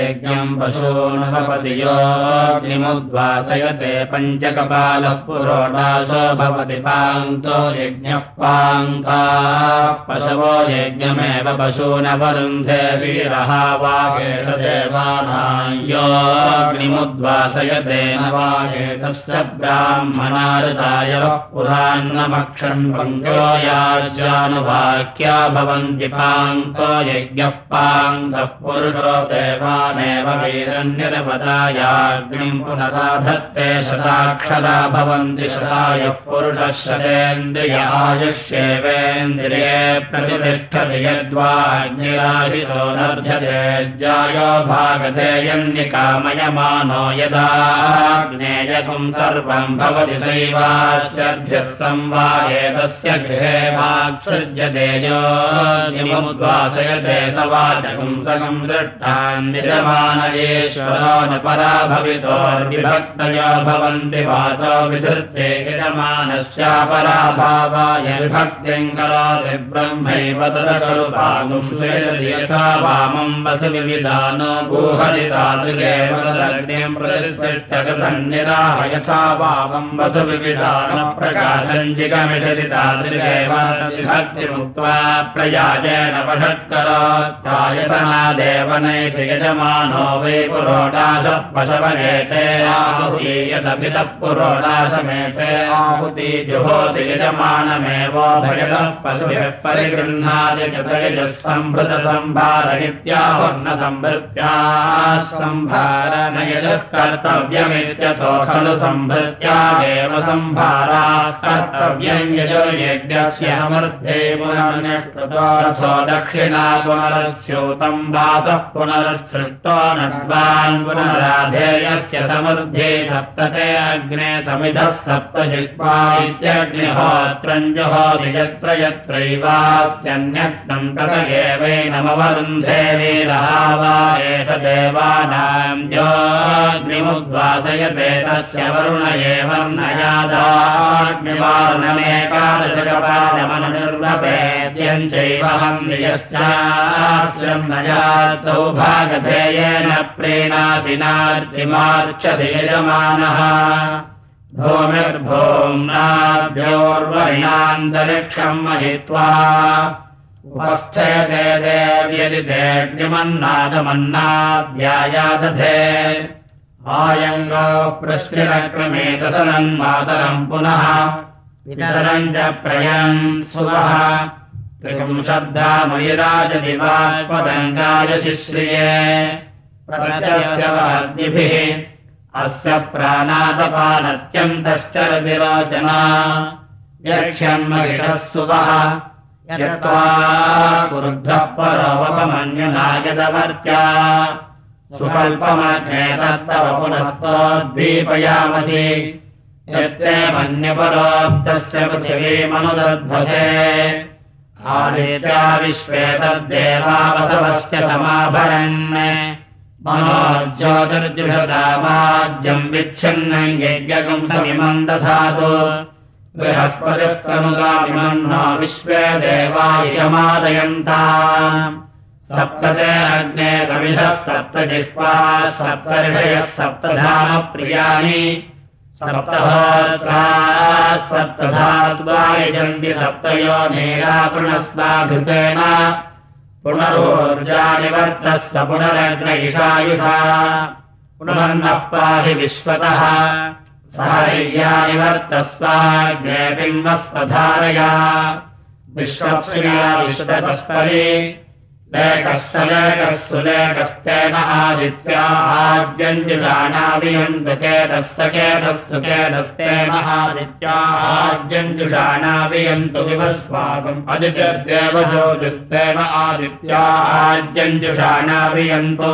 यज्ञम् पशूनुपति योग्निमुद्वासयते पञ्चकपालः पुरोडासो भवति पान्तो यज्ञः पान्ता। पशवो यज्ञमेव पशूनवरुन्धे वीरः वागेश देवानाम् योग्निमुद्वासयते न वागेतस्य ब्राह्मणारुताय पुरान्नमक्षन् पङ्को याज्यानुवाक्या भवन्ति पान्तो यज्ञः पान्तः। पुरुषो देवानेव वीरन्यरपदायाग्निम् पुनराधत्ते शताक्षरा भवन्ति शतायः पुरुषः शतेन्द्रियायुष्येवेन्द्रिये प्रतिष्ठति ज्यायो भागते यन्निकामयमानो यदाग्नेयकम् सर्वम् भवति सैवास्यध्यः संवायेतस्य गृहे वाक्सृज्यते योमुद्वासयते सवाचकम् सकम् दृष्टान् परा भवन्ति वाचो विधृत्ते यजमानस्यापराभावाय विभक्तिम् करोति ब्रह्मैव तद खलु यथा वामम् वसु विविधानो गुहरितादृगेव तदग्निम् प्रतिस्पृष्टकथम् निराह यथा वामम् वसु विविधान प्रकाशम् जिगमिषति तादृगेव विभक्तिमुक्त्वा प्रयाजेन वषत्करोत्थायतनादेव नैति यजमानो वै पुरोडाशः पशवनेते आहुति यदपितः पुरोडाशमेते आहुति जुहोति यजमानमेव भजतः पशुभिः परिगृह्णाति सम्भारयित्याहुर्न सम्भृत्याः सम्भारन यजः कर्तव्यमित्यथो खलु सम्भृत्यादेव सम्भारा यजुर्यज्ञस्य अमर्थे पुनर्निष्कृतो दक्षिणा पुनरस्योतम् वासः पुनरुत्सृष्टो नड्वान् पुनराधेयस्य समृद्धे सप्तते अग्ने समिधः सप्त जिह्वा इत्यग्निहोत्रम् जुहोति यत्र यत्रैवास्यन्यक्तम् तत एवैनमवरुन्धे वीरः वा एष देवानाम् योऽग्निमुद्वासयते तस्य वरुण एवर्णयादवाग्निवारुणमेकादशकपालमनुर्वपेद्यम् चैवहम् नियश्चाश्रम् न जातौ भागधेयेन यजमानः भूमिर्भूम्नाभ्योर्वरिणान्तरिक्षम् महित्वा उपस्थयते देव्यदि देव्यमन्नादमन्नाध्यायादधे आयङ्गो प्रश्चिरक्रमेतसनन्मातरम् पुनः पितरम् च प्रयम् सुवः। त्रिपुंशब्दामयिराजदिवात्पदङ्गाय शिश्रिये प्रचस्यवाद्यभिः अस्य प्राणादपानत्यन्तश्चरतिरोचना यक्ष्यम् महिषः सुवः। यत्त्वा कुरुद्धः परोवपमन्युनायदवर्त्या सुकल्पमग्नेतत्तव पुनस्तोद्दीपयामसि यत्ते मन्यपरोक्तस्य पृथिवीमनुदध्वसे। आदित्या विश्वे तद्देवावसवश्च समाभरन् विच्छिन्नम् यज्ञकम् समिमम् दधातु। बृहस्पतिस्तनुगामिमम् न विश्वे देवायमादयन्ता सप्तते समिधः सप्तजिह्वा सप्तर्षयः सप्तधामप्रियाणि। सप्तहोत्रा सप्तधात्वा यजन्ति सप्तयो नेरापुणस्वाघृतेन पुनरोर्जानिवर्तस्व पुनरग्न इषायुषा पुनर्नः पाहि विश्वतः। सहर्यानिवर्तस्वाग्ने बिम्बस्वधारया विश्वप्रिया विश्वतस्परि सुलेकस्तेन आदित्या आद्यञ्जुषाणाभियन्तुकेतस्य केतस्तु केतस्तेन आदित्या आद्यञ्जुषाणाभियन्तु विवस्वाकम् अदितिर्देव ज्योतिस्तेन आदित्या आद्यञ्जुषाणाभियन्तो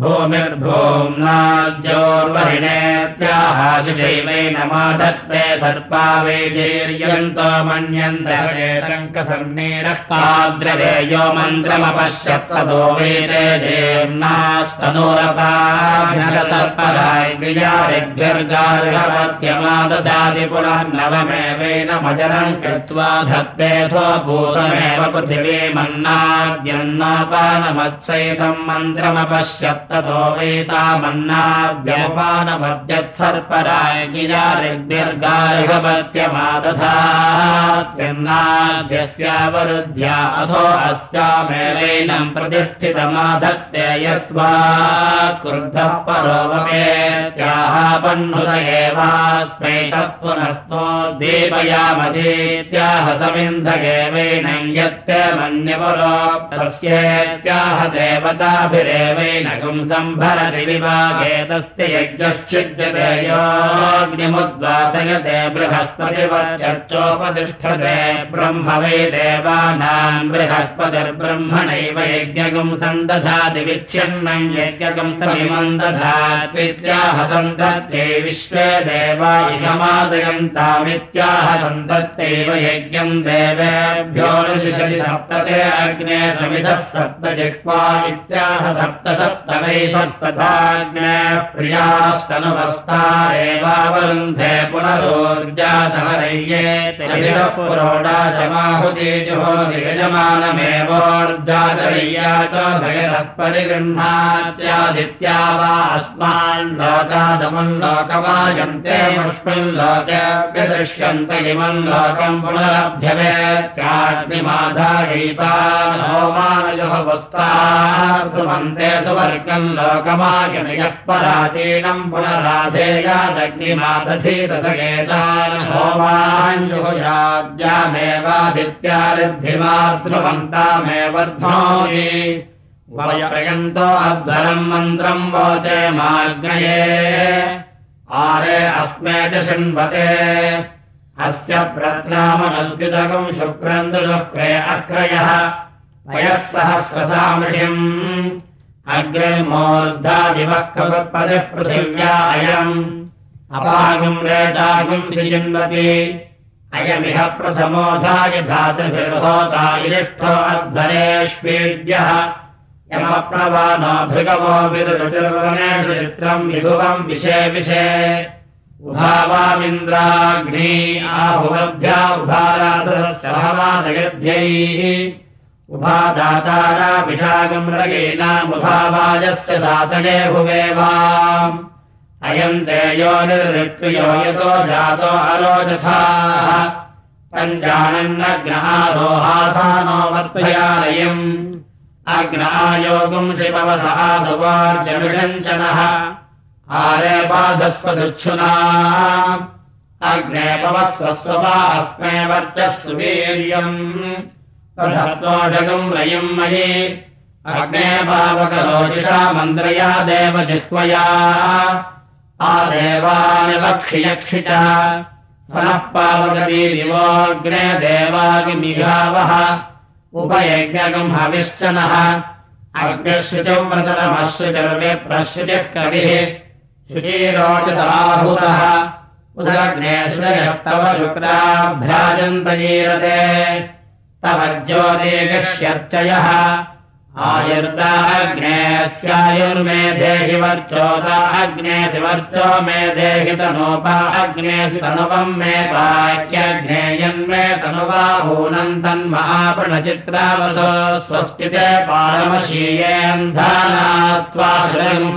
भूमिर्भूम्नाद्योर्वरिणेत्याहाशिशैवेन माधत्ते सर्पा वेदेर्यन्तो मन्यन्तङ्कसन्नीरः काद्रवेयो मन्त्रमपश्यत्तदो वेदे देव्नास्तनोरपार्पराय विजारिभ्यर्गार्हवत्यमाददाति पुनर्नवमेवेन मजरम् कृत्वा धत्तेऽथो भूतमेव पृथिवीमन्नाद्यन्नापानमत्सैतम् मन्त्रमपश्यत् ततो वेतामन्नाद्यपानमद्यत्सर्पराय गिरारिग्निर्गारिगपत्यमादधाद्यस्यावरुद्ध्या अथो अस्यामेवैनम् प्रतिष्ठितमाधत्ते यत्त्वा क्रुद्धः पह्नुत एवास्मै तत्पुनस्तो देवयामधेत्याह समिन्धगेवैनम् यत्ते मन्यपरो तस्येत्याह देवताभिरेवैनकम् सम्भरति विभागे तस्य यज्ञश्चिद्यते योऽग्निमुद्वासयते बृहस्पतिवर्चोपतिष्ठते ब्रह्म वै देवानाम् बृहस्पतिर्ब्रह्मणैव यज्ञकम् सन्दधाति विच्छिन्नम् यज्ञकम् समिमम् दधात्वित्याह सन्दत्ते विश्वे देवा इहमादयन्तामित्याह सन्दत्तैव यज्ञम् देवेभ्यो सप्तते अग्ने समिधः सप्त जिह्वा इत्याह सप्त सप्त पुनरोर्जातमरय्ये तिरभिरः पुरोडाशमाहुतेजुहोति यजमानमेवोर्जातरय्या च भयतः परिगृह्णात्यादित्या वा अस्मान् लोकादमुन् लोकमायन्ते मुष्मिन् लोकेऽप्यदृश्यन्त इमम् लोकम् पुनरभ्यवेत्याग्निमाधायितान् होमानयोः वस्तार्तुमन्ते लोकमायनयः पराचीनम् ध्वोनि। वयप्रयन्तो अध्वरम् मन्त्रम् वोचे माग्नये। आरे अस्मे च शृण्वते। अस्य प्रज्ञामनद्युतकम् शुक्रम् दुःख्रे अक्रयः। वयः सहस्रसामृषिम् अग्रे कपतिः पृथिव्या अयम्। अपागम् सृजन्वति। अयमिह यमप्रवानो भृगवो विरुचिर्वनेषु चित्रम् विभुवम् विषे विषे उभावामिन्द्राग्नी आहुवभ्या उभाराधस्य भवादयध्यैः उभादाताराभिषागम् रगेनामुभावाजस्य सातये भुवेवा अयम् ते यो निर्ऋत्वियो यतो जातो अरोजथाः पञ्जानन्नग्नहारोहासानो वर्तयालयम्। अग्नायोगुम् शिववसः सुवार्जमिषञ्चनः। आरे बाधस्वदुच्छुना अग्ने पवस्वस्वपा अस्मे वर्चः तथत्वोषगम् रयम् मयि। अग्ने पावकलोचिषा मन्द्रया देवजिह्वया च पावकवीरिवोऽग्ने देवागिमिघावः उपयज्ञकम् हविश्चनः अग्निशुचम् व्रतनमश्रुचर्वे प्रश्रुचिः कविः। शुचीरोचिताहुतः। उदग्ने श्रयस्तव शुक्राभ्याजन्तजीरते तव ज्योतिर्गक्ष्यर्चयः आयुर्दा अग्ने स्यायुर्मे देहि वर्चोदा अग्नेति वर्चो मे देहि तनोपा अग्नेसि तनुवम् मे पाक्यग्नेयन्मे तनुवाहूनम् तन्महापणचित्रावसो स्वस्तिते पारमशीयेऽन्धानास्त्वाश्रयम्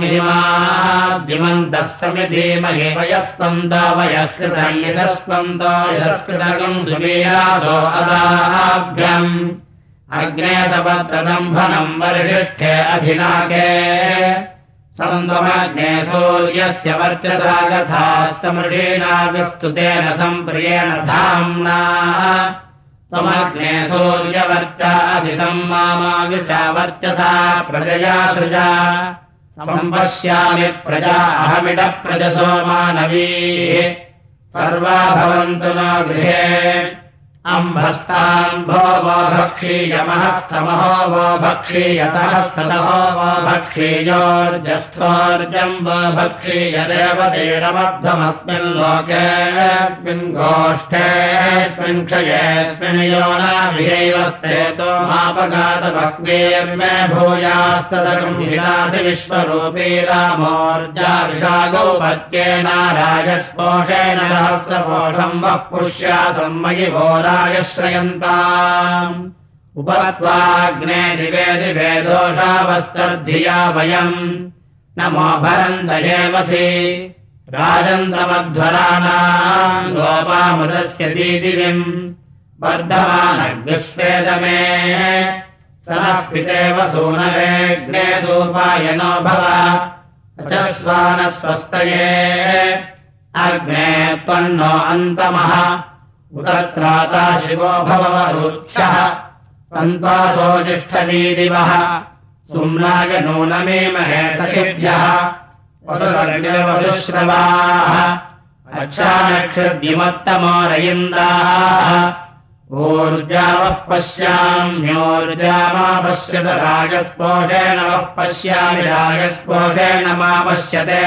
समिधीमहि वयस्पन्द वयस्कृतम् यशस्पन्द यशस्कृतकम् सुवीरासो अदाभ्यम् अग्ने सपत्रदम्भनम् वरिष्ठे अधिनाके। सन्द्वमग्ने सूर्यस्य वर्चसा गथा समृषीणागस्तुतेन सम्प्रियेण धाम्ना। त्वमग्ने सूर्यवर्चा असि सम्मामाविषा वर्चसा प्रजया सृजा। सम्पश्यामि प्रजा अहमिडः प्रजसो मानवीः। सर्वा भवन्तु न गृहे अम्भस्ताम्भो वो भक्षीयमहस्तमहो वो भक्षीयतहस्ततहो वो भक्षीयोर्जस्थोर्जम् वो भक्षीयदेवदेरमध्वमस्मिल्लोकेऽस्मिन् गोष्ठेऽस्मिन् क्षयेऽस्मिन् योनाभिरैवस्तेतो मापघातभक्वेर्मे भूयास्तदगम्भिराधि विश्वरूपी रामोर्जा विशागौपत्ये नारायस्पोषेण सहस्रपोषम् वः पुष्या सम्मयि श्रयन्ता उपत्वाग्ने दिवे दिवे दोषावस्तर्धिया वयम्। नमो भरन्त एवसि। राजन्द्रमध्वराणाम् गोपामुदस्य दीदिविम्। वर्धमानग्स्वेदमे सः पितेव सूनवेग्ने सूपायनो भव। रचस्वानस्वस्तये अग्ने त्वन्नो अन्तमः उदत्राता शिवो भववरुक्षः तन्त्वासोजिष्ठलीदिवः सुम्नाय नूनमे महेशशिभ्यः वसुश्रवाः अच्छानक्षद्युमत्तमोरयिन्दाः ऊर्जावः पश्याम्योर्जामा पश्यत राजस्पोषेण वः पश्यामि राजस्पोषेण मा पश्यते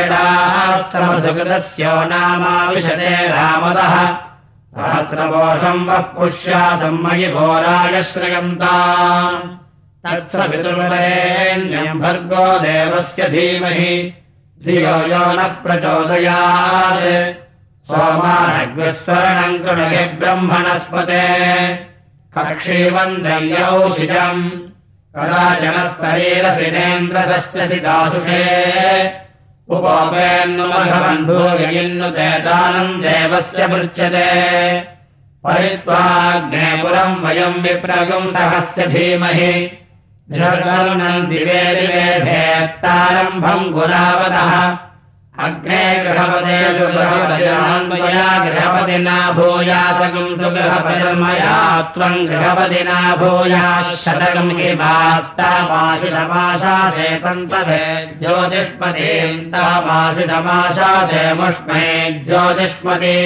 नामाविशते रामदः सहस्रपोषम् वः पुष्यासम् मयि घोराय श्रयन्ता। तत्सवितुर्वरेण्यम् भर्गो देवस्य धीमहि। धियो यो न प्रचोदयात्। सोमानग्विस्वरणम् कृणहि ब्रह्मणस्पते। कक्षीवन्दयौषिजम् कदाचनस्तरीरसिनेन्द्रसश्चसि दासुषे उपोपेन्नुमघवन्भूयिन्नुतेतानम् देवस्य पृच्छ्यते परित्वाग्ने पुरम् वयम् विप्रगुम् सहस्य धीमहि। दिवे दिवे भेत्तारम्भम् गुरावतः अग्ने गृहपदे गृहपतिमया गृहपतिना भूयातकम् सुगृहपतिर्मया त्वम् गृहपतिना भूयाः शतकम् हि वास्तामाशिषमाशासे तन्तवे ज्योतिष्मतीम् मुष्मे ज्योतिष्मती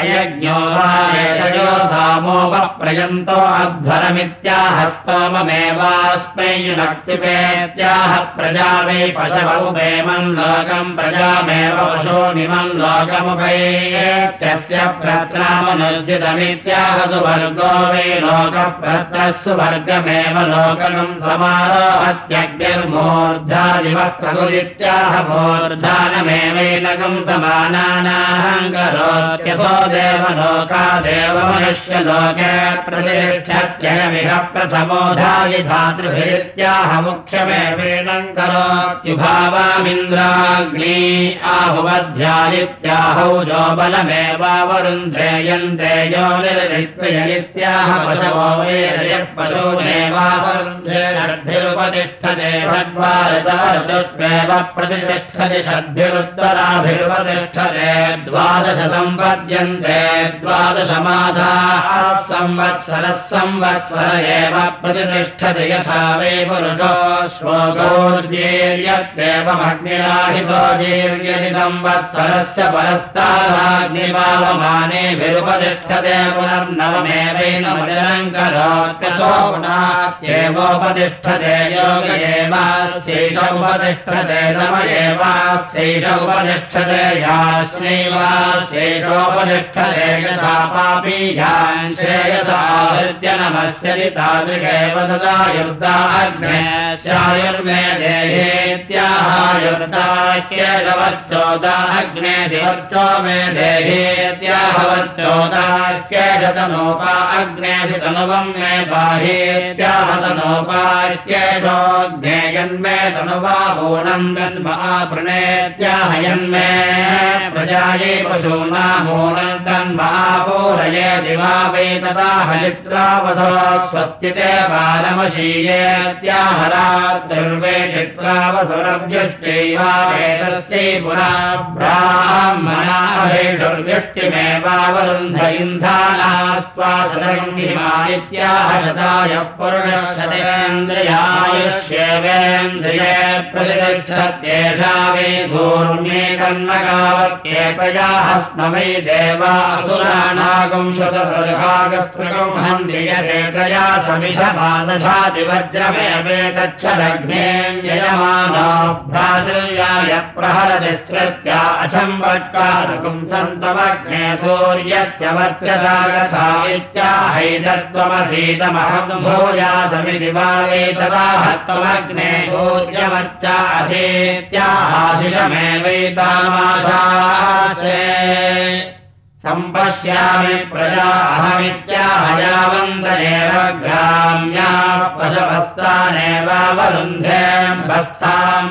अयज्ञो वा एतयो सामोपप्रयन्तो अध्वरमित्याहस्तोममेवास्मै युनक्तिपेत्याह प्रजा वै पशवौ वेमम् लोकम् प्रजामेव पशोनिमम् लोकमुपैत्यस्य प्रत्रामनुर्जितमित्याह सुवर्गो वै लोकः प्रत्रः सुवर्गमेव लोकम् समारोहत्यग्निर्मूर्धादिवः प्रकुलित्याह मूर्धानमेवैनकम् समानानाहङ्करोत्यथो देवलोकादेव मनुष्यलोके प्रतिष्ठत्ययमिह प्रथमोधायि धातृभित्याह मुख्यमेवेणम् करोत्युभावामिन्द्राग्नी आहुवध्यायित्याहौ जो बलमेवावरुन्ध्रेयन्त्रेयो निर्वित्वयित्याह पशवो वेदयः पशूनेवावरुन्ध्रेरद्भिरुपतिष्ठते भद्वारतवर्तुष्वेव प्रतिष्ठति षड्भिरुत्तराभिरुपतिष्ठते द्वादश द्वादशमाधाः संवत्सरः संवत्सर एव प्रतिष्ठति यथा वै पुरुषो जीर्यति संवत्सरस्य करोत्यसो पुनात्येवोपतिष्ठते योग एवास्यैषोपतिष्ठते नम एवास्यैष उपतिष्ठते याश्नैवास्यैषोपतिष्ठते पापीयान् श्रेयसाहृत्य नमस्यति तादृगेव तदा युर्दाग्ने स्यायुर्मे देहेत्याहायुर्दाक्येदवच्चोदाग्ने दिवच्चो मे देहेत्याहवच्चोदाक्येशतनोपा अग्नेऽसि तनुवम् मे बाहेत्याहतनोपाक्येषोऽग्ने यन्मे तनुवा भूनन्दन्म आपृणेत्याहयन्मे प्रजायै पशूनामूनम् तन्मापूरये दिवा वै तदा हरित्रावधो स्वस्तिते बालमशीयेत्याहरात्रिर्वे चित्रावसुरव्यष्टैवा वेदस्यै पुरा ब्राह्मणाभेषुर्व्यष्टिमेवावरुन्ध इन्धानास्त्वासदङ्गिमा इत्याह शताय पुरुषशतेन्द्रियायुष्येवेन्द्रिये प्रतिष्ठत्येषा वै सूर्मे कन्नगावत्येतयाः स्म वै देव देवासुरानागुंशतगृहागस्पृगंहन्त्रियरेतया समिषमादशादिवज्रमेवेतच्छलग्नेऽञ्जयमानो भ्रातृव्याय प्रहरतिस्कृत्या अचम्बट्कारकं सन्तमग्ने सूर्यस्य वर्चसागसा इत्याहैतत्वमसीतमहं भूयासमिति सूर्यमच्चा असीत्याहाशिषमेवैतामाशासे सम्पश्यामि प्रजा अहमित्याहयावन्तरेव ग्राम्याः पशवस्तानेवावरुन्धे बस्थाम्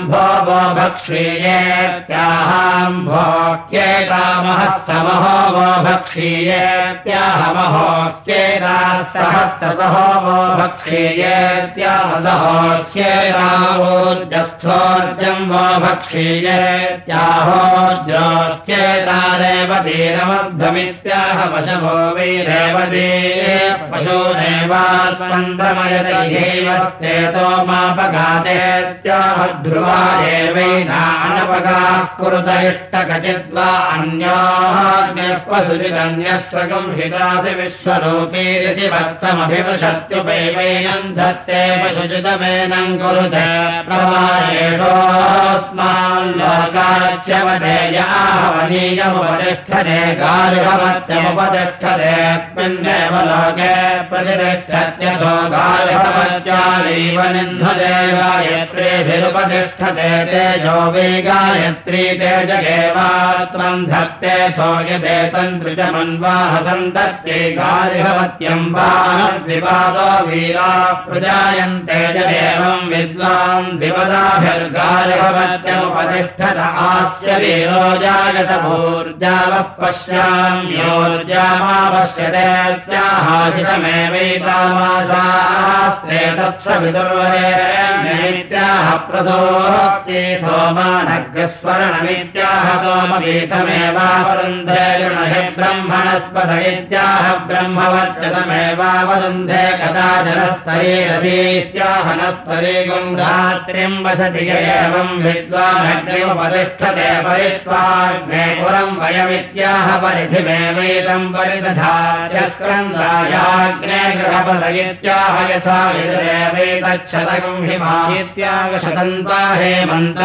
भक्षीयेत्याहाम्भोक्त्येतामहस्तमहो वो भक्षीयेत्याहमहोक्येतासहस्तसहो वो भक्षीयेत्याहसहोच्येतावोर्जस्थोर्जम् वो भक्षीयेत्याहोर्जोच्येतारेव दीरमध्वमित्याहवशभो वैरेव पशो पशूनेवात्मन् रमयत इहैवस्तेतो मापघातेत्याह ध्रुवा एव कुरुत इष्टकचिद्वा अन्योः पशुजिदन्यः वत्समभिवशत्युपैवैनम् धत्ते पशुजितमेनम् कुरुते प्रवायेषोऽस्माल्लोकाच्यवदेयाहवनीयमुपतिष्ठते गार्हवत्यमुपतिष्ठतेऽस्मिन्नेव लोके प्रतिष्ठत्यथो गार्हवत्यालीव निह्नते गायत्रीभिरुपतिष्ठते तेजो वै गायत्री तेजगेवात्मम् धत्तेऽथो यदेतन्त्रिचमन्वाह सन्तत्ते गार्हवत्यम् वानद्विपादो वीरा प्रजायन्ते जदेवम् विद्वान् दिवदाभिर्गार्हवत्यमुपतिष्ठत आस्य वीरो जायत भूर्जावः पश्याम्योर्जामावश्यतेत्याहाशिषमेवैतामाशास्त्रे तत्सविदुर्वरेत्याह प्रसोक्ते सोमानग्रस्मरणमित्याह सोमवीतमेवावरुन्धे गृणहि ब्रह्मणस्पद इत्याह ब्रह्मवच्चतमेवावरुन्धे कदा जनस्तरेरसीत्याह नस्तरे गुङ्गात्रिम् वसति एवम् विद्वानग्निमुपतिष्ठते परित्वाग्ने पुरम् वयमित्याह गृहपद इत्याह यथा हेमन्तानिन्धिलीगे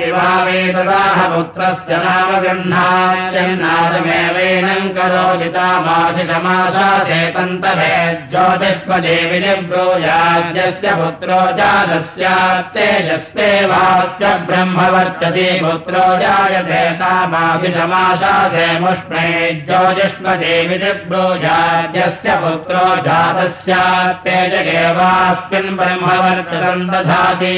दिवावेतदाह पुत्रस्य नाम गृह्णात्यन्नादमेवैनम् करोजितामाशिषमाशासेतन्तभे ज्योतिष्मदेवि निब्रूयाद्यस्य पुत्रो जातस्यात्तेजस्मेवास्य ब्रह्मवर्चति पुत्रो जायते तामाशिषमाशासे मुष्णे ज्योतिष्मदेवि निब्रूयाद्यस्य पुत्रो जातस्यात्तेजगेवास्मिन् ब्रह्मवर्चसम् दधाति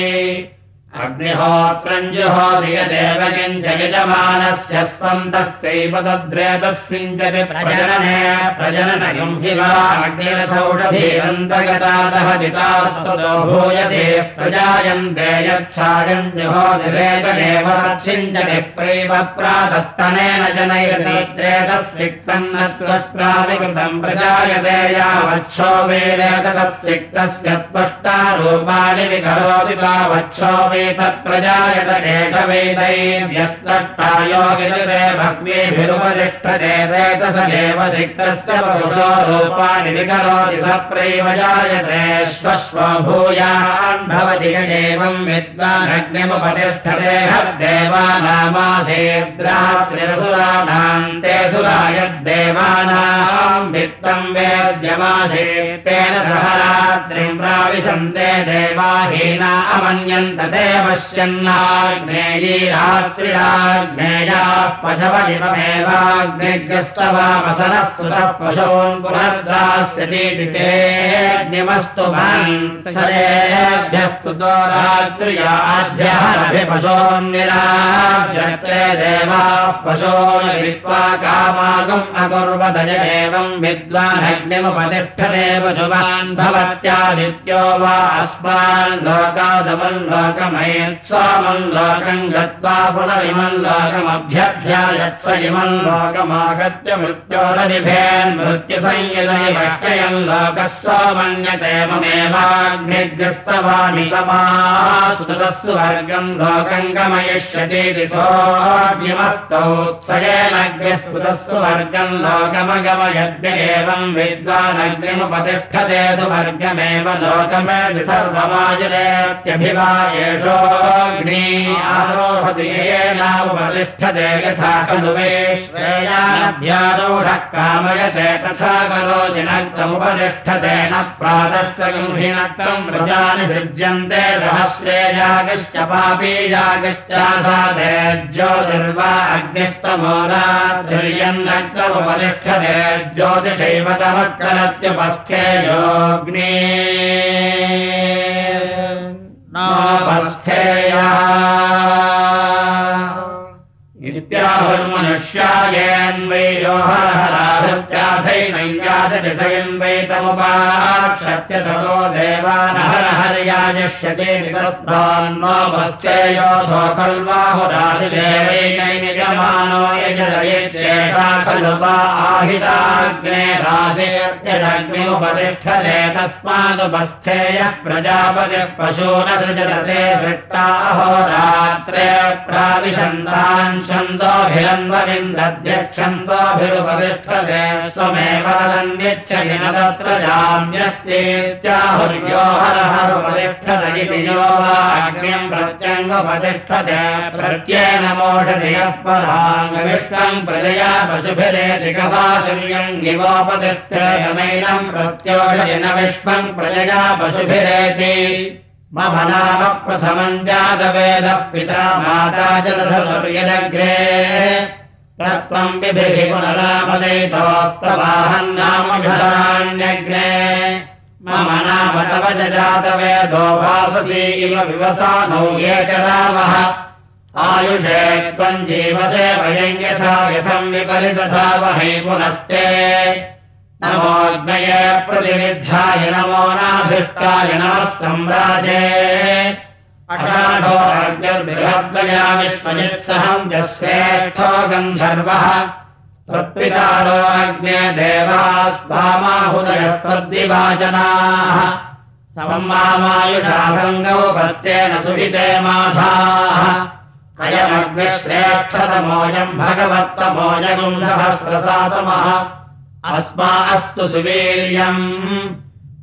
अग्निहोत्रञ्जुहोदयदेव किञ्च यजमानस्य स्पन्दस्यैव तद्रेतस्मिञ्चति प्रजनने प्रजननयम् हि वा अग्निरथौषधीरन्तगतातः जितास्तुतो भूयते प्रजायन्ते यच्छायम् जुहोदिरेतदेव सच्छिञ्चति प्रैव प्रातस्तनेन जनैरतीत्रेतस्विक्तन्नत्वत्राविकृतम् प्रजायते यावच्छो वेदेततस्विक्तस्य त्वष्टारूपाणि विकरोति तावच्छो तत्प्रजायत एकवेदैर्यस्तष्टायो विदुरे भक्तिभिरुपतिष्ठते रेतसदेव सिक्तस्य पुरुषो रूपाणि विकरोति सप्रैव जायते श्वश्व भूयान् भवति एवम् विद्वानग्निमुपतिष्ठते हद्देवानामासेद्रात्रिरसुराणाम् ते सुरायद्देवानाम् वित्तम् वेद्यमासे तेन सह रात्रिम् प्राविशन्ते देवाहीना अमन्यन्त ते पश्यन्नाग्नेयी रात्रिराग्नेयाः पशव इममेवाग्निग्रस्तवामसनस्तुतः पशून् तेऽग्निमस्तु सरेभ्यस्तुतो रात्र्याध्यहरभिपशोन्निराभ्यत्रे देवाः पशून् वित्त्वा कामागम् अकुर्वदय एवम् विद्वानग्निमुपतिष्ठते पशुवान् भवत्यादित्यो वा अस्मान् लोकादमन् लोकमयत्स्वामम् लोकम् गत्वा पुनरिमम् लोकमभ्यध्यायत्स इमम् लोकमागत्य मृत्योरनिभेन् मृत्युसंयदनिभक्त्ययम् लोकः सोमम् मन्यते ममेवाग्निग्रस्तवामि समासुतस्तु वर्गम् लोकम् गमयिष्यतीति स्वयेनग्रस्पुतस्तु वर्गम् लोकमगमयद्य एवम् विद्वानग्निमुपतिष्ठते तु वर्गमेव लोकमेति सर्वमाजरेत्यभिवा आरोहति येनावतिष्ठते यथा श्रेयाभ्यारोढः कामयते तथा करोति न प्रातस्य गृहिणक्तम् व्रजानि सृज्यन्ते सहस्रे जागश्च पापी जागश्चासादे ज्योतिर्वा अग्निस्तमोरात्रिर्यन्नक्तमुपतिष्ठते ज्योतिषैव तमस्करत्युपस्थे इत्याहुर्मनुष्यायेन्वै योहरहराधत्याथैनैयादशयन्वै तमुपाक्षत्य सदो देवानहरहर्यायष्यते नितस्मान्नोपश्चेयोऽसो खल्वाहुराशिदेवैनै निजमानो यजदयेत्येषा खलु वा आहिताग्ने राधेत्यदग्निमुपतिष्ठते तस्मादुपस्थेयः प्रजापतिः पशून सृजते वृत्ताहोरात्रे प्राविशन्तान् छन्दोभिरन्वविन्दध्यक्षन्दोभिरुपतिष्ठते स्वमेव तत्र जाम्यस्तेत्याहुर्यो यो अग्निम् प्रत्यङ्गुपतिष्ठते प्रत्येन मोषधियः पराङ्गविश्वम् प्रजया पशुभिरेति गवातुल्यम् गिवोपतिष्ठेयमैनम् प्रत्योषति न विश्वम् प्रजया पशुभिरेति। मम नाम प्रथमम् जातवेदः पिता माता जलधर्यदग्रे तत्त्वम् विभिः पुनरामदयितोस्तवाहम् नाम विधराण्यग्रे मम नाम तव जातवेदो वाससी इव विवसानौ ये च रामः। आयुषे त्वम् जीवसे वयम् यथा यथम् वहै पुनस्ते। नमोऽग्नये प्रतिविद्धाय नमो नाधिष्ठाय नमः सम्राजे। अषाढोर्गर्बृहद्वया विश्वजित्सहम् यश्रेष्ठो गन्धर्वः। त्वत्पितारो अग्ने सममायुषाभङ्गौ भर्तेन सुहिते माधाः। अयमग्निश्रेष्ठतमोऽयम् भगवत्तमोजगुम् सहस्रसातमः। अस्मा अस्तु सुवीर्यम्।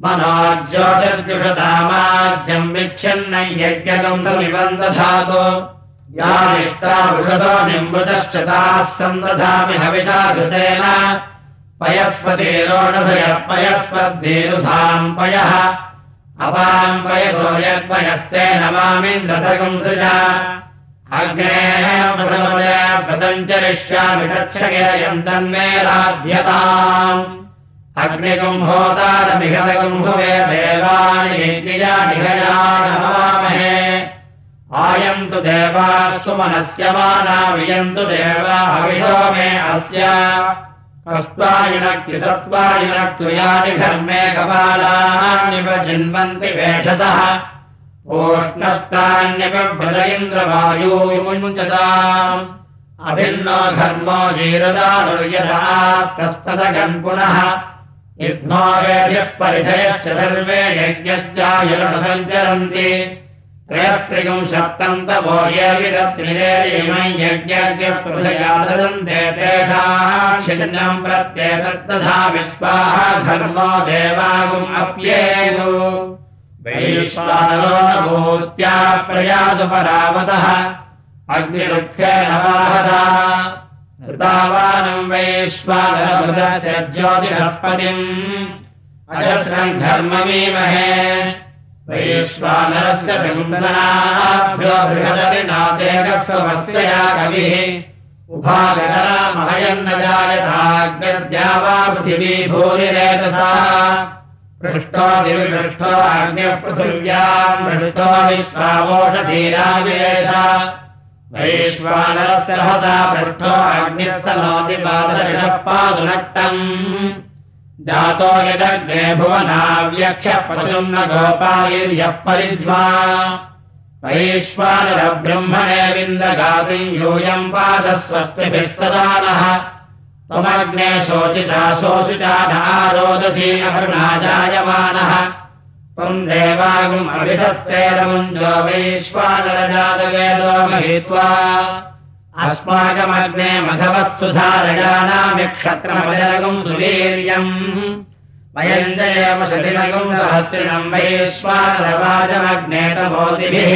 मनोज्योतिर्द्युषतामाज्यम् विच्छिन्न यज्ञकम् समिवम् दधातु यानिष्टा वृषतो निम्बुतश्च ताः सन्दधामि हविषा धृतेन। पयस्पद्भिरुधाम् पयः अपाम् पयसो यत्पयस्तेन मामिन्द्रसगम् सृजा। अग्नेः चरिष्यामि तत्सयम् तन्मे लाभ्यताम्। अग्निगुम्भोतारमिहतगुम्भुवे देवानि निहयामहे आयन्तु देवाः सुमनस्य माना वियन्तु देवा हविषो मे अस्य अस्त्वायुनक्ति सत्त्वायुनक्तु यानि घर्मे कपालान्निव जिन्वन्ति वेषसः। ओष्णस्तान्यपभ्रज इन्द्रवायूमुञ्चताम् अभिन्नो धर्मो जीरदानुर्यथास्तस्तदगन् पुनः। युग्मोवेभ्यः परिधयश्च सर्वे यज्ञस्यायुर्सञ्चरन्ति प्रत्येतत्तथा विस्वाः धर्मो देवागुम् अप्येतु वैश्वानरोनभूत्या प्रयातु परावतः। वाहसा। ऋतावानम् वैश्वानरभृतस्य ज्योतिहस्पतिम् अजस्रम् धर्ममीमहे वैश्वानरस्य सिंसनाभ्यो बृहदरिनादेकस्वमस्य या कविः। उभागरामहयन्न जायताग्रद्या वा पृथिवी भूरिरेतसा पृष्टो दिविपृष्टो अग्निपृथिव्याम् पृष्टो विश्वामोषधीराविवेश वैश्वानरस्य रहसा पृष्टो अग्निस्तनोति पादरषः पादुनक्तम् जातो यदग्ने भुवनाव्यख्यः पशुम् न गोपायिर्यः परिध्वा। वैश्वानरब्रह्मणे विन्दगातुम् यूयम् पादस्वस्तिभिस्तदानः। त्वमग्ने शोचिषा शोषिचारोदसी अहृणाजायमानः। त्वम् देवागुमभिधस्तेरमुञ्जो वैश्वानरजातवेदो महित्वा अस्माकमग्ने मघवत्सुधारयानामिक्षत्रमजरगुम् सुवीर्यम् वयम् जयम शतिनगुम् सहस्रिणम् वैश्वानरवाजमग्नेतमोदिभिः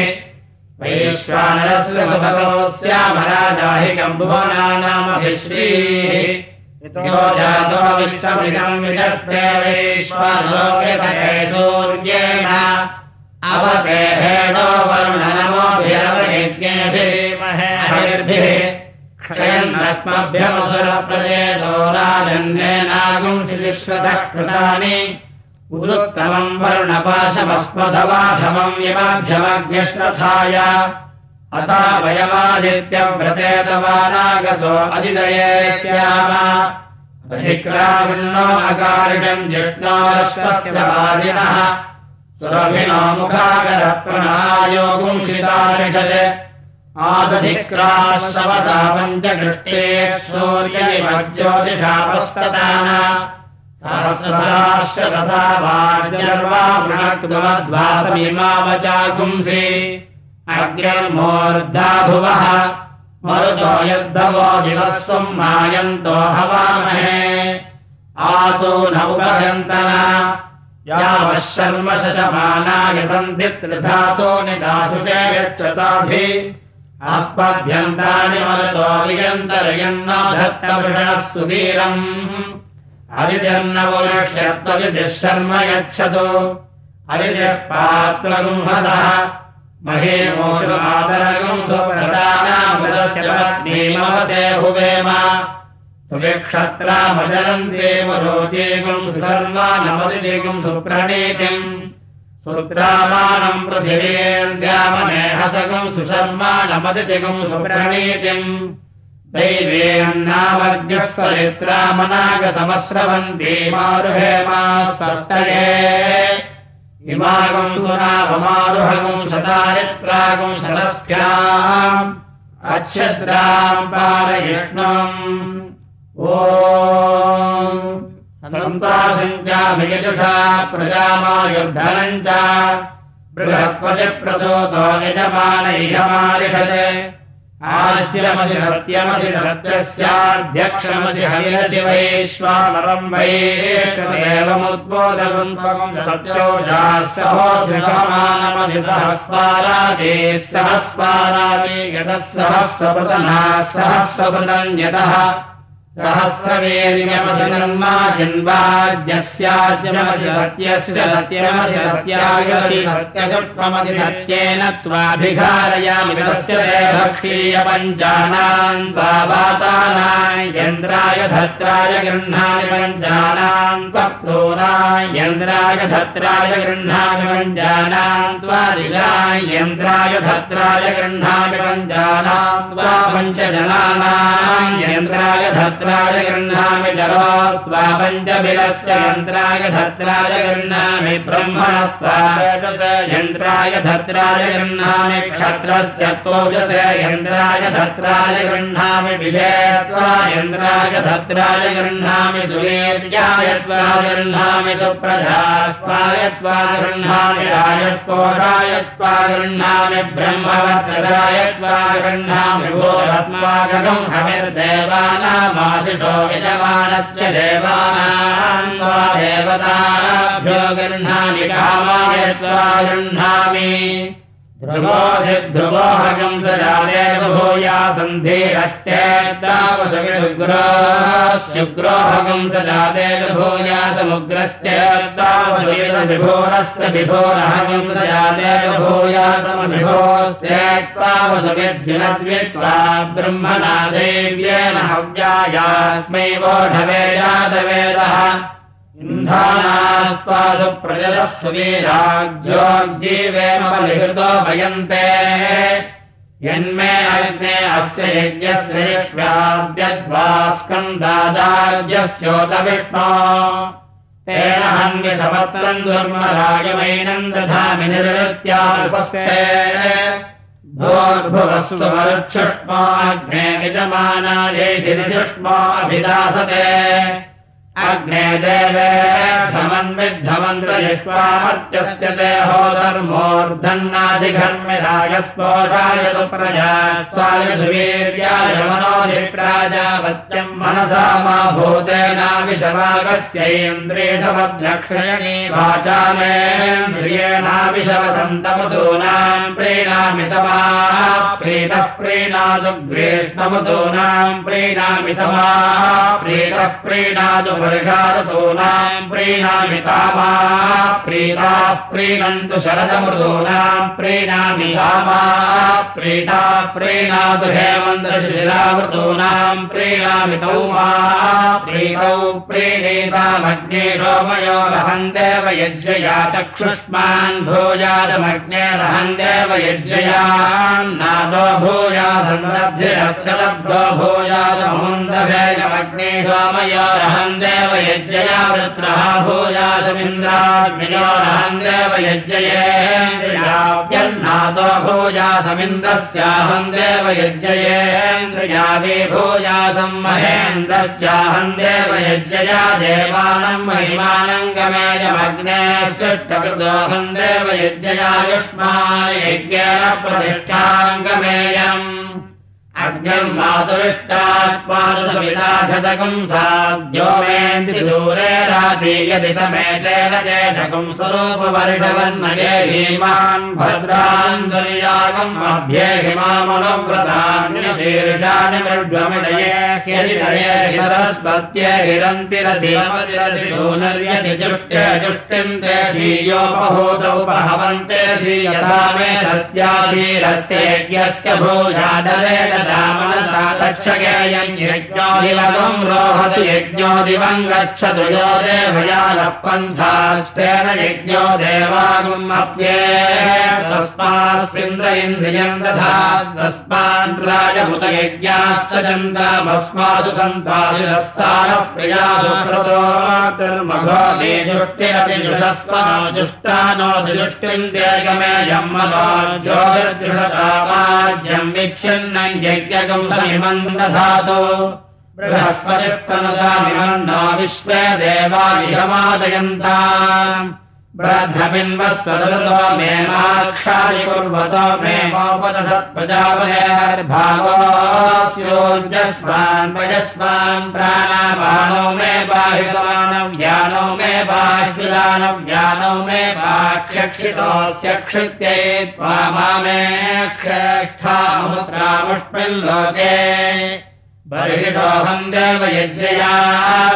वैश्वानरस्य सुभगोऽस्यामराजाहिकम् भुवनानामभिश्रीः यो जातो विष्टमिदम् विदर्थे वैश्वानलोके सूर्येण अवते हेडो वरुणनमोभिरवयज्ञेभिर्भिः क्षयन्नस्मभ्यमसुरप्रदेशो राजन्येनागुंशिश्वतः कृतानि। उदुत्तमम् वरुणपाशमस्मधवाशमम् यमाध्यमग्निश्रथाय अथा वयमादित्यव्रतेतवानागसो अधिदये स्याम अधिक्रामिन्नो अकारिणम् जिष्णोरश्वस्य वादिनः। सुरभिनो मुखागरप्रणायोगुंशितारिषत् आदधिक्राशवता पञ्चकृष्टे सूर्यनिमज्योतिषापस्तदान। सहस्रदाश्च तथा वार्यर्वा बृहत्वद्वासमीमावचागुंसि अग्र्यर्मोर्धा भुवः मरुतो यद्धवो दिवः स्वम् मायन्तो हवामहे। आतो न उपहन्तन। यावः शर्म शशमानाय सन्धि त्रिधातो निदासुषे यच्छताभि वियन्तरयन्न धत्तवृषणः सुवीरम्। हरिजन्नवोष्यत्वजितिः शर्म यच्छतु। हरिजः पात्रगुंहदः महे पत्नीमवसे हुवेम सुविक्षत्रामजरन्त्येव रोचेगम् सुधर्मानमदिगम् सुप्रणीतिम् सुत्रामानम् पृथिवीर्द्यामनेहसगम् सुशर्मानमदिगम् सुप्रणीतिम्। दैवेन्नामज्ञस्वरित्रामनागसमस्रवन्ती मारुहेमा स्वष्टये इमागम् सुनावमारुहगम् शतारित्रागम् शतस्याम्। अच्छद्राम् पारयिष्णम्। ओ प्रजामायुर्धनम् च बृहस्पतिप्रसूतो यजमान इयमारिषत् आश्रमसि सत्यमसि सत्यस्याध्यक्षमसि हविरसि वैश्वानरम् वैश्वदेवमुद्बोधकम् त्वम् सत्योजाः सहोसमानमधि सहस्वारादेः यतः सहस्रपृतनाः सहस्रपृतम् यतः सत्यमसि सत्यायसि सत्यजुष्वमधि सत्येन त्वाभिघारयामि तस्य ते भक्षीय पञ्चानाम् त्वावातानाय यन्द्राय धत्राय गृह्णामि पञ्चानाम् त्वक्रोराय यन्द्राय धत्राय गृह्णामि पञ्चानाम् त्वादिशाय यन्द्राय धत्राय गृह्णामि पञ्चानाम् त्वा पञ्चजनानाम् यन्द्राय धत्र धत्राय गृह्णामि पञ्चबिलस्य यन्त्राय धत्राय गृह्णामि ब्रह्मणस्वाजस यन्त्राय धत्राय गृह्णामि क्षत्रस्य त्वोजस यन्त्राय धत्राय गृह्णामि विषयत्वा यन्त्राय धत्राय गृह्णामि सुवीर्याय त्वा गृह्णामि सुप्रजास्वाय त्वा गृह्णामि राजस्पोषाय त्वा गृह्णामि ब्रह्मवत्रदाय त्वा गृह्णामि भोरस्माकम् हविर्देवानामा यजमानस्य देवानाम् वा देवताभ्यो गृह्णामि कामाय त्वा गृह्णामि ध्रुवोऽसि ध्रुवोऽहकम् स जादेव भूया सन्धेरश्चेत्तावशुग्रोऽहकम् स जादेव भूया समुग्रश्चेत्तावशुविभोरस्य विभोरहकम् स जादेव भूया समविभोस्तेत्तावशुविद्युनद्वित्वा ब्रह्मणा देव्येन हव्यायास्मै वोढवे यादवेदः इन्धानास्त्वासु प्रजलः सुवीराज्योग्जीवेमलिहृतो भयन्ते। यन्मे अग्ने अस्य यज्ञश्रेष्व्याद्यद्वा स्कन्दादाज्यस्योतविष्णो तेन हन्यसपत्रम् दुर्मरागमैनम् दधामि निर्वृत्यानुपस्ते भोर्भुवस्वरुक्षुष्माग्ने यजमानायैधिनिषुष्मा अभिदासते अग्ने देवे धमन्विद्धमन्त्रयित्वामर्त्यस्य देहो धर्मोर्धन्नादिघर्मिराजस्पोषाय सुप्रजास्त्वाय सुवीर्याय मनोधिप्राजावत्यम् मनसा मा भूतेनाविशवागस्यैन्द्रियसमद्रक्षयणी वाचा मेन्द्रियेणाविशवसन्तमधूनाम् प्रीणामि समाः प्रीतः प्रीणादु ग्रीष्ममधूनाम् प्रीणामि समाः प्रीतः प्रीणादु वर्षादूनाम् प्रीणामि तामा प्रीताः प्रीणन्तु शरदमृदूनाम् प्रीणामि तामा प्रीता प्रीणातु हेमन्तशिलामृतूनाम् प्रीणामि तौमा प्रीतौ प्रीणीतामग्ने सोमयोरहन्देव यज्ञया चक्षुष्मान् भूयादमग्ने रहन्देव यज्ञया नादो भूयादन्दभ्यश्च लब्धो भूयादमुन्दभेयमग्ने सोमयोरहन्देव देव यज्ञया वृत्रः भूयासमिन्द्राग्नियोरहन्देव यज्ञयेन्द्रियाव्यन्नादो भूयासमिन्द्रस्याहम् देव यज्ञयेन्द्रिया विभूयासम् महेन्द्रस्याहम् देव यज्ञया देवानम् महिमानम् गमेयमग्ने स्पृष्टकृतोऽहम् देव यज्ञयायुष्मान् यज्ञेन प्रतिष्ठाङ्गमेयम् अग्निम् मातुरिष्टात्मादुसविदाशतकम् साध्यो मेन्दि दूरे राति यदि समेतेन चेशकम् स्वरूपवर्षवन्नये भीमान् भद्रान् दुर्यागम् अभ्ये हिमामनुव्रतान्यशीर्षाणि मृड्वमिडये ह्यजितये सरस्पत्ये हिरन्तिरसिमतिरसिशूनर्यसि जुष्टे जुष्टिन्ते श्रीयोपभूतौ प्रहवन्ते श्रीयसा मे सत्याशीरस्येज्ञस्य भूजादरेण गच्छगेयम् यज्ञोदिवगम् रोहति यज्ञो दिवम् गच्छतु यो देवयानः पन्थास्तेन यज्ञो देवागुम् अप्ये तस्मास्मिन्द्र इन्द्रियम् दधा तस्मान् राजभुत यज्ञाश्च देगमेयम् मनो ज्योतिर्जुषतामाज्यम् विच्छिन्नम् यज्ञकंसमिमन्दधातो बृहस्पतिस्तनुतामिमन्नो विश्वे देवादिहमादयन्ता ब्रह्मबिन्वस्वदतो मे माक्षादि कुर्वतो मे मोपदसत्प्रजापयर्भागोऽस्योजस्मान् वयस्मान् प्राणापानो मे बाहिमानव्यानो मे बाह्विदानव्यानो मे बाह्यक्षितोऽस्य क्षित्यै त्वा मामे श्रेष्ठामुत्रामुष्मिल्लोके बर्हिषोऽहम् देवयज्ञया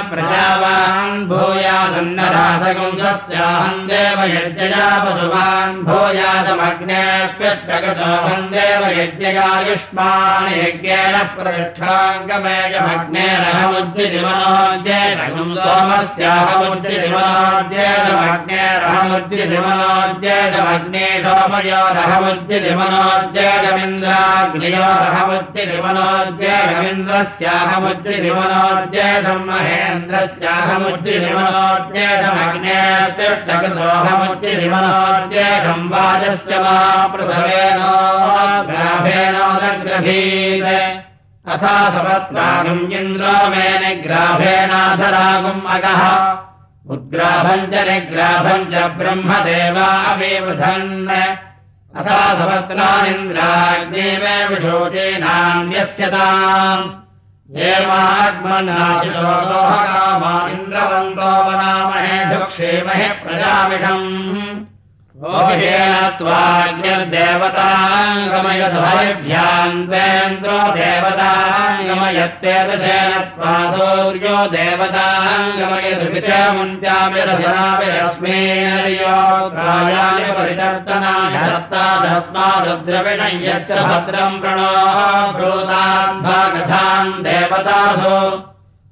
प्रजावान् भूयासन्नरासगुंसस्याहम् देवयज्ञया पशुमान् भूयासमग्नेष्वप्रगतोऽहम् देवयज्ञयायुष्मान् यज्ञेन प्रतिष्ठाङ्गमेयमग्नेरहमुद्रिमनोद्येतगुम् सोमस्याहमुद्रिमनोद्येतमग्नेरहमुद्रिमनोद्येतमग्ने सोमयोरहमुद्रिमनोद्येतमिन्द्राग्नियोरहमुद्रिमनोद्येतमिन्द्रस्य स्याहमुद्रिमनोद्येतम् महेन्द्रस्याहमुद्रिमनोद्येतमग्नेस्तिष्ठकृतोऽहमुद्रिमनोद्येतम् वाजश्च मा पृथवेनो ग्राभेणोदग्रभीत् तथा सपत्नागम् इन्द्रो मे निग्राभेणाधरागुम् अगः। उद्ग्राभम् च निग्राभम् च ब्रह्मदेवा अविवृधन् तथा सपत्नानिन्द्राग्ने मे विशोचेनान्यस्यताम् देवाग्मनाशिशोदोहकामा इन्द्रवन्तो वनामहे ढुक्षेमहे प्रजामिषम् त्वाग्निर्देवताङ्गमयद्भयभ्यान्द्वेन्द्रो देवताङ्गमयत्येदशेन त्वा सौर्यो देवताङ्गमयद्विचमुञ्चामिरसनाविरस्मेर्यो प्रायाणि परिचर्तनानि दत्तादस्मादुद्रविणम् यच्च भद्रम् प्रणो ब्रूतान् भागधान् देवतासु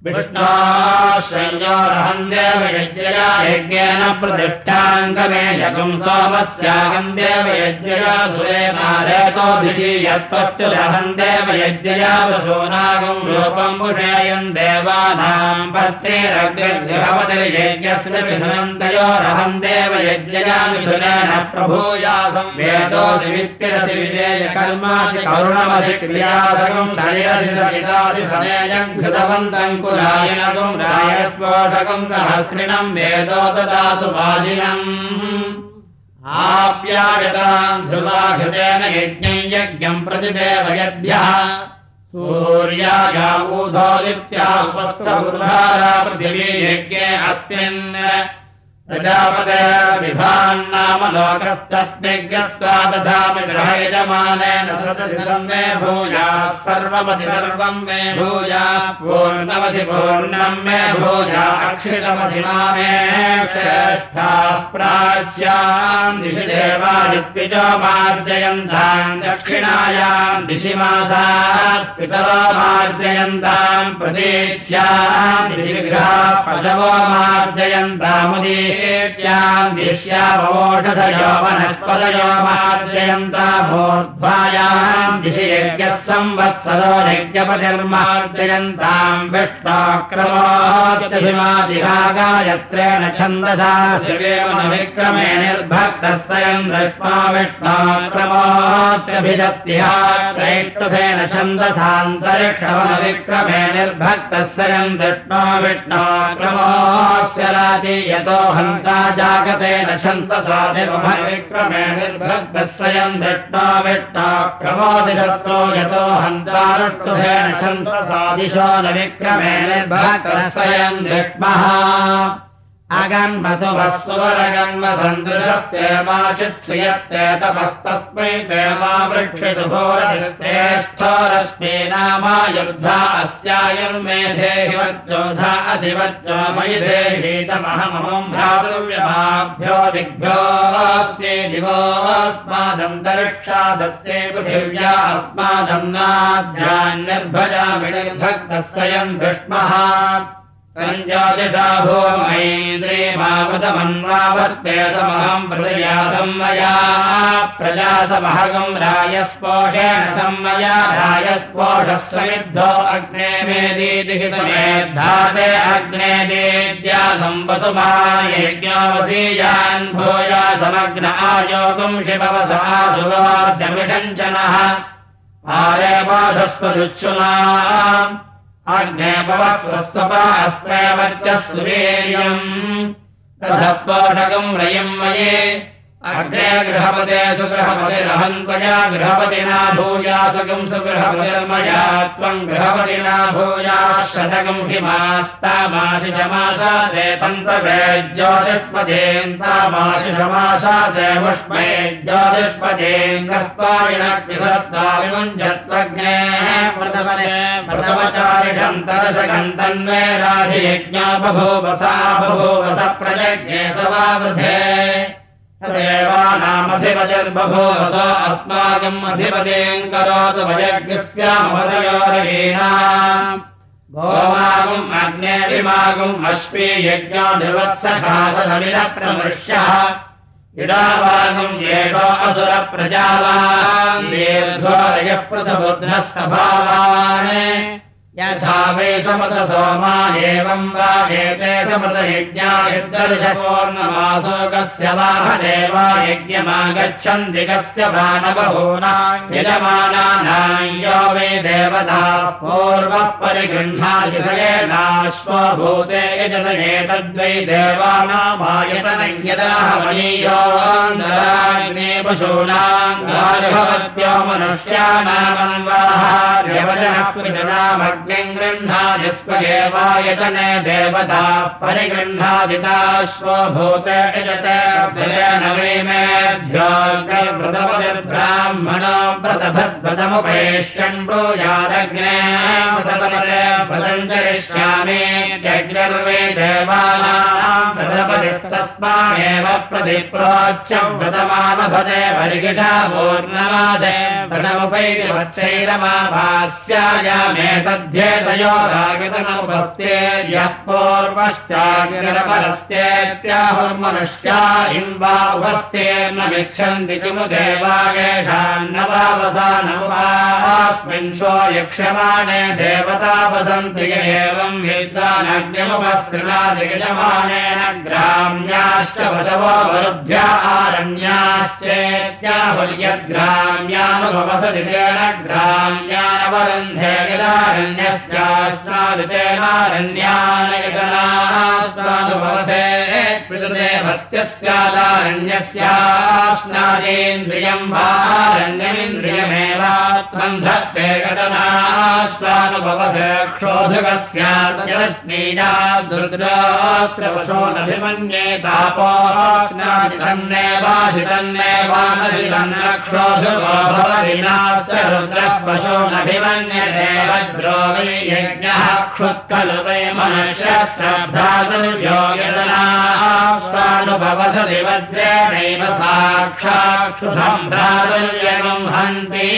विष्णोश्रयोरहम् देवयज्ञया यज्ञेन प्रतिष्ठाङ्गमे यगुम् सोमस्यागम् देवयज्ञया सुरेनारेतो दिशि यत्त्वष्टुरहम् देवयज्ञया वसूनागम् रूपम् भुषेयम् देवानाम् पत्रेरग्निर्गृहपतिर्यज्ञस्य मिथुनन्तयोरहम् देवयज्ञया मिथुनेन प्रभूयासम् घृतवन्तम् रायणकम् रायस्फोटकम् सहस्रिणम् वेदो ददातु वाजिनम्। आप्यायताम् ध्रुवाघृतेन यज्ञम् यज्ञम् प्रतिदेवयद्भ्यः सूर्यायावूधोदित्या उपस्थबुधारा पृथिवी यज्ञे अस्मिन् प्रजापते विभान्नाम लोकस्तस्मिज्ञस्त्वा दधामि ग्रहयजमानेन सदसिदम् मे भूयाः सर्वमसि सर्वम् मे भूया पूर्णमसि पूर्णम् मे भूया श्रेष्ठाः प्राच्याम् दिशि मार्जयन्ताम् दक्षिणायाम् दिशि मासात् पितरो मार्जयन्ताम् प्रतीच्याम् पशवो दिश्यामोषधयो वनस्पदयो मार्जयन्ता भूर्ध्वायाम् दिशि यज्ञः संवत्सरो यज्ञपतिर्मार्जयन्ताम् विष्टाक्रमोऽभिमादिहागायत्रेण छन्दसा विक्रमे निर्भक्तः स्वयम् दृष्ट्वा विष्णाक्रमोऽस्यभिजस्तिहा त्रैष्टुभेन छन्दसान्तरिक्षवनविक्रमे निर्भक्तः स्वयम् दृष्ट्वा विष्णाक्रमोऽस्य राति यतो हन्ता जागतेन छन्तसाधिक्रमे निर्भक्तस्वयम् दृष्टा विष्टा क्रमोदिशत्रो यतो हन्तानुष्टुभेन छन्तसादिशो न विक्रमे निर्भक्तस्वयम् दृष्मः अगन्मसुभस्वरगन्म सन्दृशस्ते मा चित्सयत्ते तपस्तस्मै ते मा वृक्षितु भोरश्रेष्ठोरश्मे नामा युर्धा अस्यायुर्मेधे हिवच्चोधा अधिवच्चो मयि देहीतमहमहम् भ्रातृव्यमाभ्यो दिग्भ्योऽस्ते दिवोऽस्मादन्तरिक्षादस्ते पृथिव्या अस्मादम् नाध्यान्यर्भजामि निर्भक्तः स्वयम् विष्मः सञ्जातिषा भूमैन्द्रे मामृतमन्वावर्तेतमहम् प्रजया संमया प्रजा समहगम् रायस्पोषेण संमया रायस्पोषस्वमिद्धो अग्ने मेदीदिहितमेद्धाते अग्ने देद्या संवसुमायज्ञावसीयान् भूया समग्न आयोगम् शिववसा सुवार्जमिषञ्चनः आरे बाधस्वदुच्छुना अग्ने पवस्वस्तपास्त्रैवत्यः सुवीर्यम् तथत्पोषकम् रयम् मये अग्ने गृहपते सुगृहपतिरहम् त्वया गृहपतिना भूया सुखम् सुगृहपतिर्मया त्वम् गृहपतिना भूया शतकम् हिमास्तामासि ज्योतिष्पदेन्तामासि समासासे पुष्पे ज्योतिष्पदेङ्गस्त्वायिणग्निधत्ता विमुञ्जत्वग्ने प्रथमने प्रथमचारिषन्तरशगन्तन्वे राधियज्ञा बभूवसा बभूवस प्रजज्ञे तवावधे देवानामधिपतिर्बभूवस अस्माकम् अधिपतिम् वयज्ञस्यामदयोरहीना गोमागुम् अग्नेभिमागुम् अश्वे यज्ञो निर्वत्सखासमिलप्रमृश्यः इडावागुम् येषो असुरप्रजावान् दीर्घोरयः पृथबुद्धः सभावान् यथा वै समत सोमा एवम् वा एते समत यज्ञायुर्दर्शपूर्णमासोकस्य वाहदेवा यज्ञमागच्छन्ति कस्य मानबहूनाम् यजमानानाम् यो वै देवता पूर्वः परिगृह्णादिभयेनाश्वभूते यजत एतद्वै देवानामायतनम् यदाहमयीयोऽग्ने पशूनाम् गार्भवत्यो मनुष्याणामन्वाहार्यवचनः पृजनामग् गृह्णादिस्व एवायतने देवता परिगृह्णादिताश्वो भूते नवेमेभ्योऽग्रव्रतपतिर्ब्राह्मणो व्रतभद्वतमुपैष्यन् ब्रूयादग्ने व्रतपते पतञ्जलिष्यामि जग्रर्वे देवानाम् व्रतपतिस्तस्मादेव प्रतिप्रोच्यम् व्रतमानभते परिगिषापूर्णमादे व्रतमुपैति रागितमुपस्ते यः पूर्वश्चागिरपरस्तेत्याहुर्मनुष्या हिम्बा उपस्तेर्न वीक्षन्ति किमु देवागेशान्नवावसानमुपास्मिन् सो यक्षमाणे देवता वसन्ति एवम् विद्वानग्निमुपस्तृणादिगजमानेन ग्राम्याश्च वशवो वरुभ्या आरण्याश्चेत्याहुर्यद्ग्राम्यानुभवसति तेन ग्राम्यानवरुन्धे यदारण्यस्यास्नादितेनारण्यानयतनास्नानुभवसे हिरण्यस्यास्नादितेनारण्यानगणास्नादुभवसे पितृदेवस्त्यस्यादारण्यस्यास्नादेन्द्रियम् वारण्यमिन्द्रियमेवात्मन्धत्ते गतनास्नानुभवसे क्षोधुकस्याद्यलक्ष्मीनाद्रुद्राश्रवशोऽनभिमन्ये तापोऽग्नादितन्नेवाशितन्नेवानदितन्नक्षोधुको भवदिनास्य रुद्रः वज्रोवै यज्ञः क्षुत्खलु वै श्रद्धातुर्यो यदनाश्वानुभवसति वज्रेणैव साक्षाक्षुधम् भ्रातुर्यगम् हन्ति